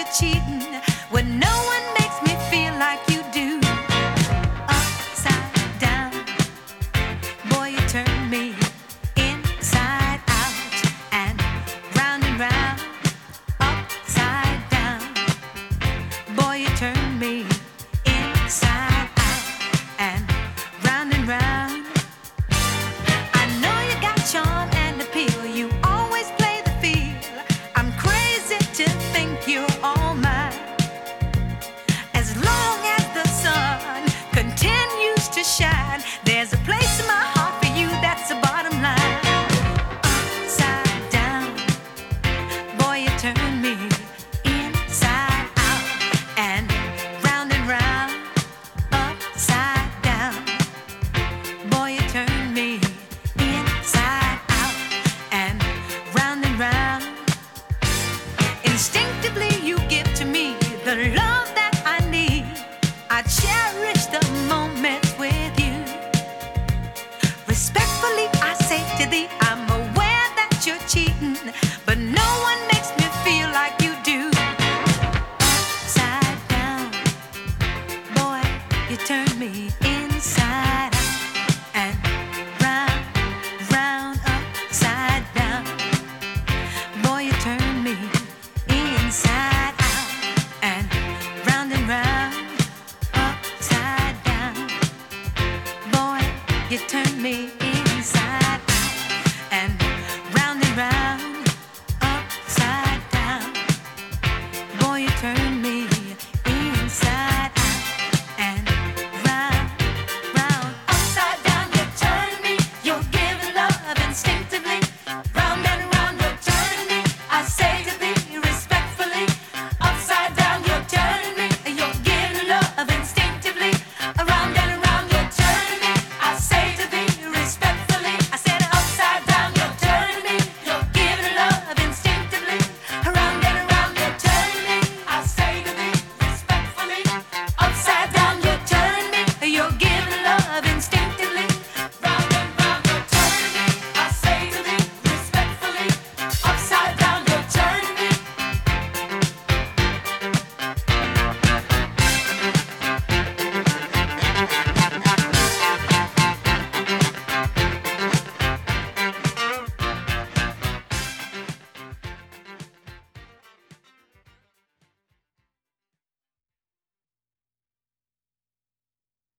you're cheating. Respectfully, I say to thee, I'm aware that you're cheating, but no one makes me feel like you do. Upside down, boy, you turn me inside out and round, round, upside down. Boy, you turn me inside out and round and round, upside down. Boy, you turn me.